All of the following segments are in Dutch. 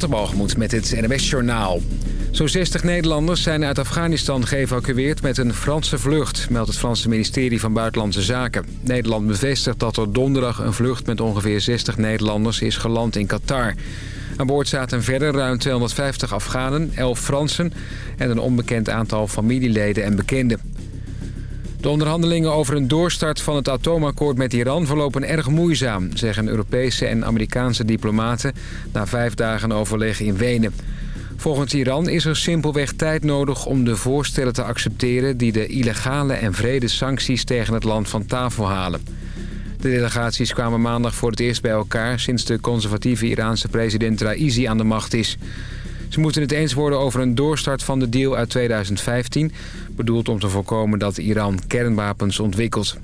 Waterbalgemoed met het NWS Journaal. Zo'n 60 Nederlanders zijn uit Afghanistan geëvacueerd met een Franse vlucht... meldt het Franse ministerie van Buitenlandse Zaken. Nederland bevestigt dat er donderdag een vlucht met ongeveer 60 Nederlanders is geland in Qatar. Aan boord zaten verder ruim 250 Afghanen, 11 Fransen... en een onbekend aantal familieleden en bekenden. De onderhandelingen over een doorstart van het atoomakkoord met Iran verlopen erg moeizaam, zeggen Europese en Amerikaanse diplomaten na vijf dagen overleg in Wenen. Volgens Iran is er simpelweg tijd nodig om de voorstellen te accepteren die de illegale en vrede sancties tegen het land van tafel halen. De delegaties kwamen maandag voor het eerst bij elkaar sinds de conservatieve Iraanse president Raisi aan de macht is. Ze moeten het eens worden over een doorstart van de deal uit 2015... bedoeld om te voorkomen dat Iran kernwapens ontwikkelt.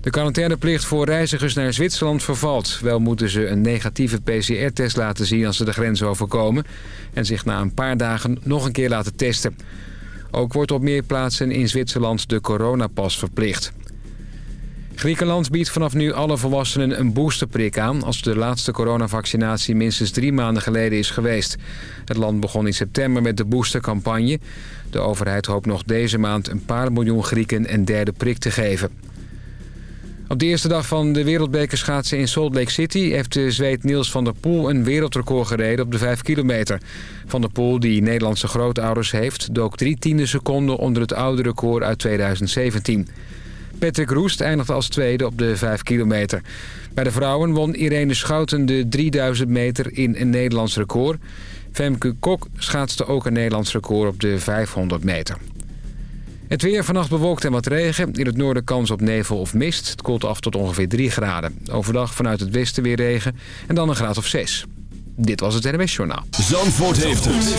De quarantaineplicht voor reizigers naar Zwitserland vervalt. Wel moeten ze een negatieve PCR-test laten zien als ze de grens overkomen... en zich na een paar dagen nog een keer laten testen. Ook wordt op meer plaatsen in Zwitserland de coronapas verplicht. Griekenland biedt vanaf nu alle volwassenen een boosterprik aan... als de laatste coronavaccinatie minstens drie maanden geleden is geweest. Het land begon in september met de boostercampagne. De overheid hoopt nog deze maand een paar miljoen Grieken een derde prik te geven. Op de eerste dag van de wereldbekerschaatsen in Salt Lake City... heeft de zweet Niels van der Poel een wereldrecord gereden op de 5 kilometer. Van der Poel, die Nederlandse grootouders heeft... dook drie tiende seconden onder het oude record uit 2017. Patrick Roest eindigde als tweede op de 5 kilometer. Bij de vrouwen won Irene Schouten de 3000 meter in een Nederlands record. Femke Kok schaatste ook een Nederlands record op de 500 meter. Het weer vannacht bewolkt en wat regen. In het noorden kans op nevel of mist. Het koelt af tot ongeveer 3 graden. Overdag vanuit het westen weer regen en dan een graad of 6. Dit was het NWS Journaal. Zandvoort heeft het.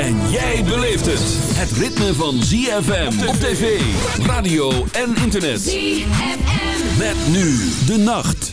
En jij beleeft het. Het ritme van ZFM op tv, radio en internet. ZFM. Met nu de nacht.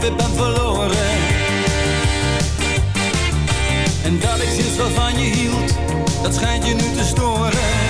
Weer ben verloren. En dat ik sinds wat van je hield, dat schijnt je nu te storen.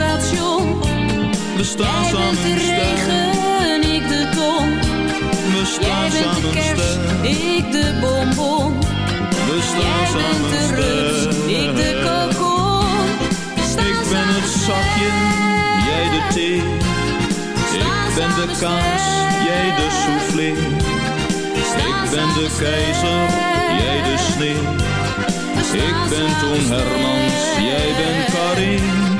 station. we staan Jij bent de regen, ik de ton. We Jij staan bent de kerst, ik de bonbon. we Jij staan bent samen de rust, ik de kokon. Ik ben het zakje, sterk. jij de thee. Ik ben de kaas, jij de soufflé. Ik ben de keizer, jij de sneeuw. Ik ben Toon Hermans, jij bent Karin.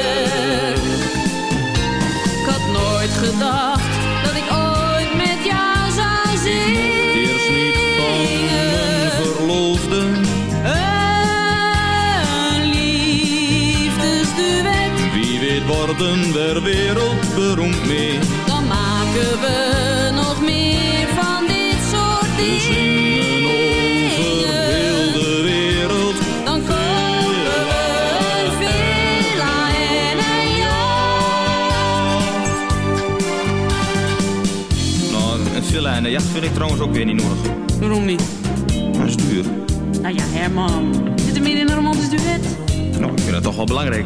Worden we wereldberoemd mee. dan maken we nog meer van dit soort We zingen over heel dingen. de wereld. Dan kopen we een villa en een jacht. Nou, een villa en een jacht vind ik trouwens ook weer niet nodig. Waarom niet? Dat is duur. Nou ja, Herman. Zit er midden in een romantisch duet? Nou, ik vind dat toch wel belangrijk.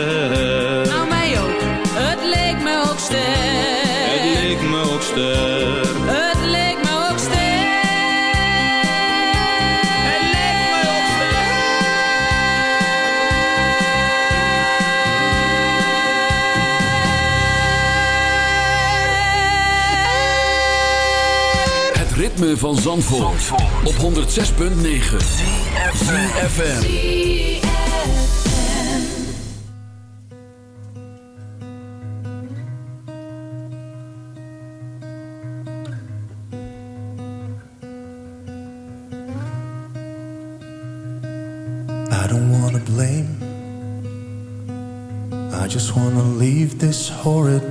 Leek me ook sterk. Het leek me ook sterk. Het leek me ook sterk. Het ritme van Zandvoort, op 106.9 ZFM.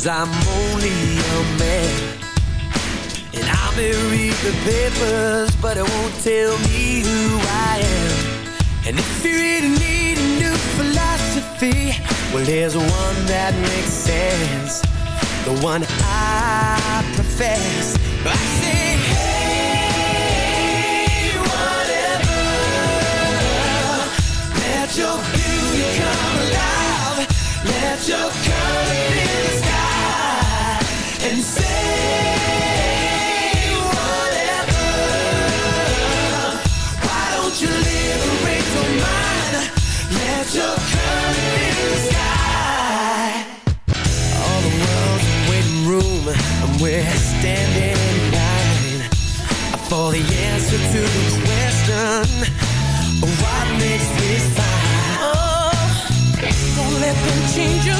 Cause I'm change your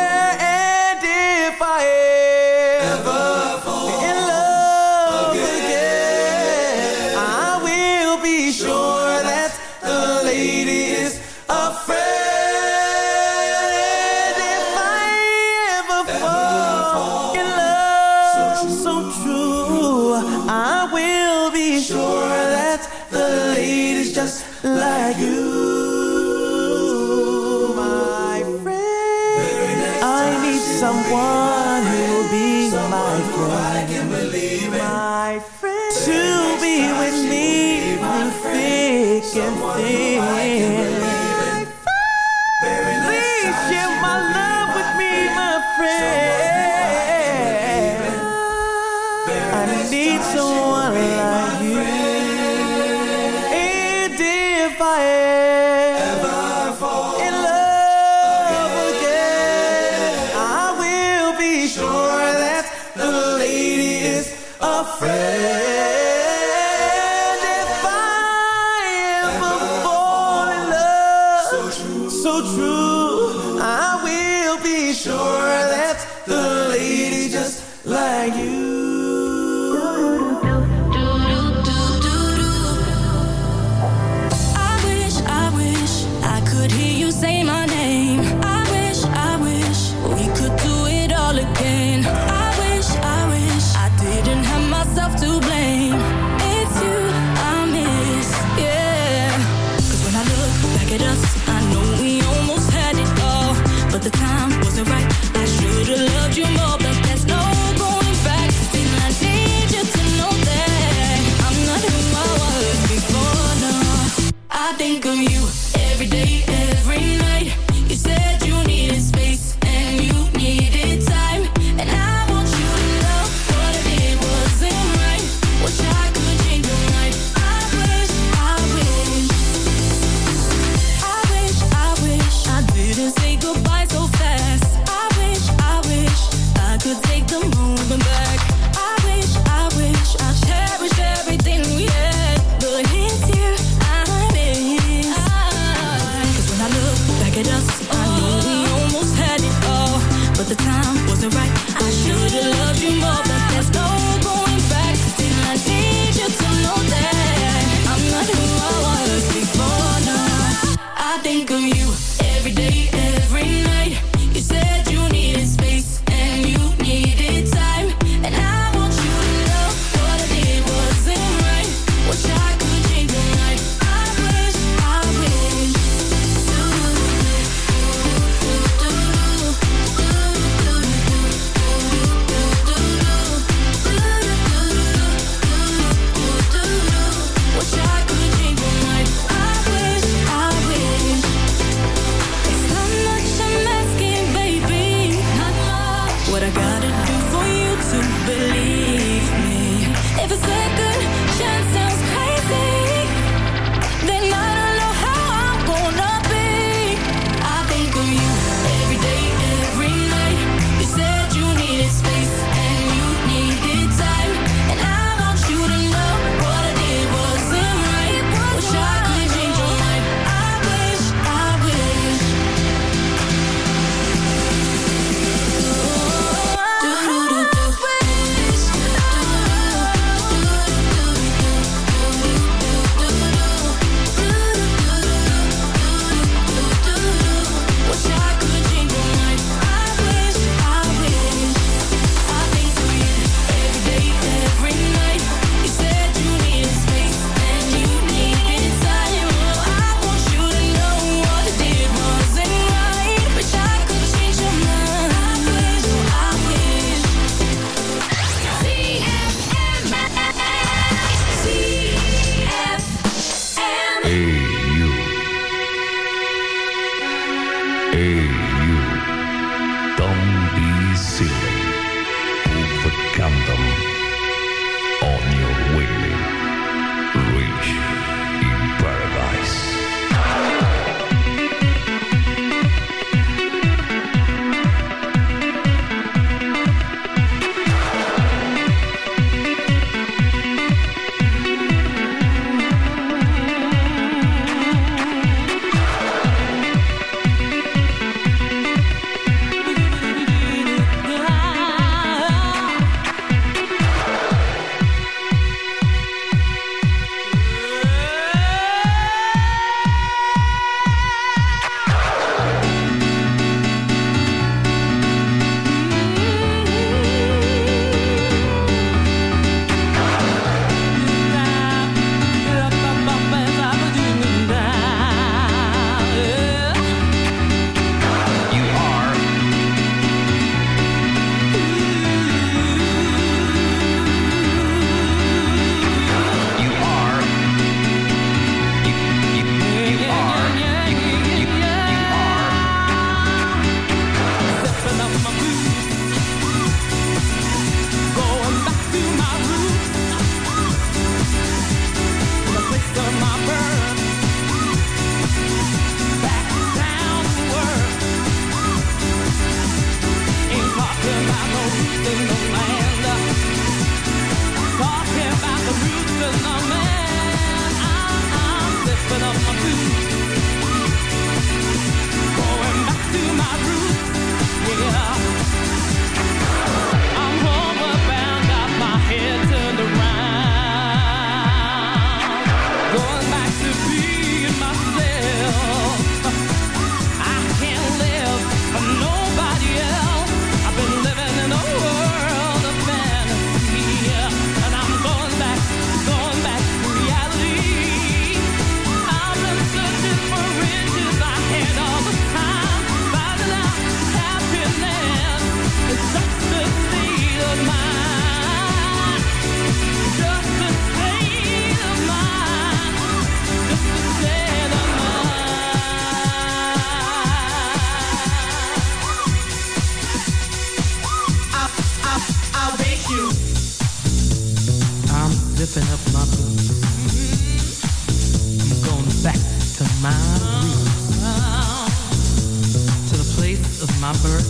Of my birth.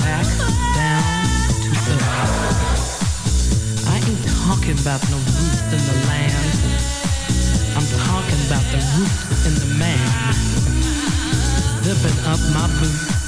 Back down to earth. I ain't talking about no roots in the land. I'm talking about the roots in the man. Zipping up my boots.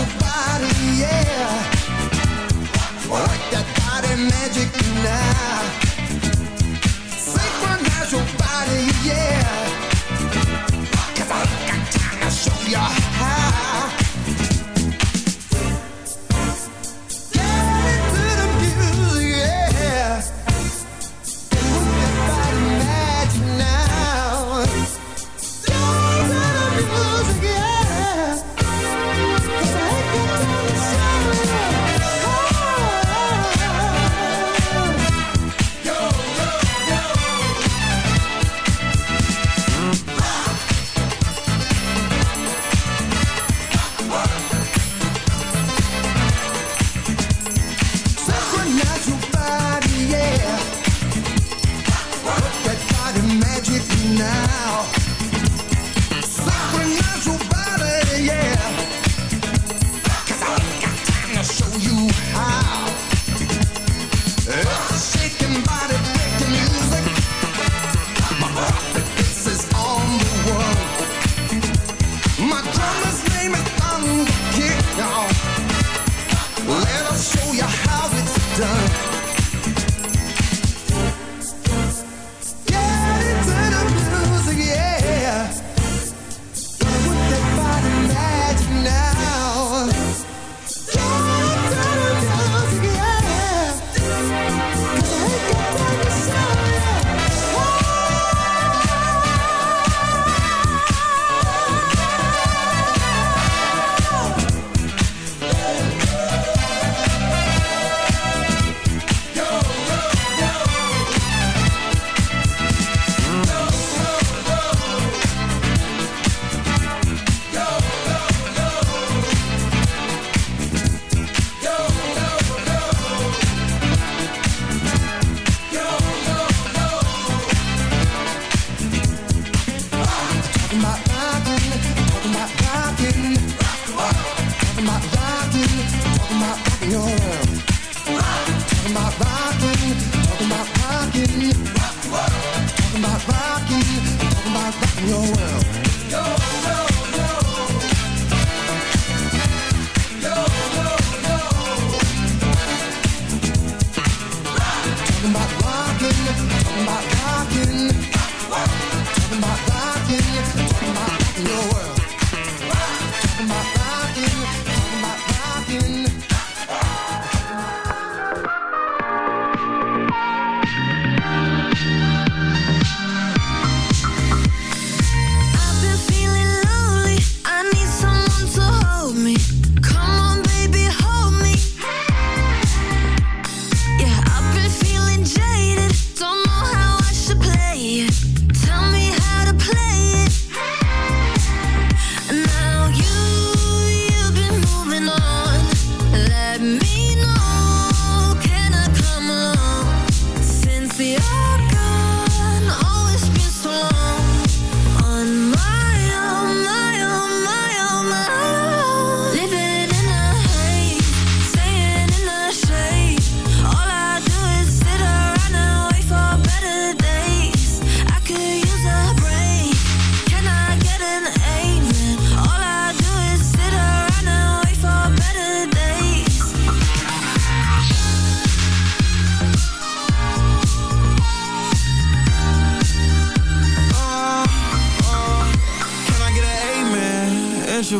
body, yeah. Work that body magic. Synchronize your body, I got time to show you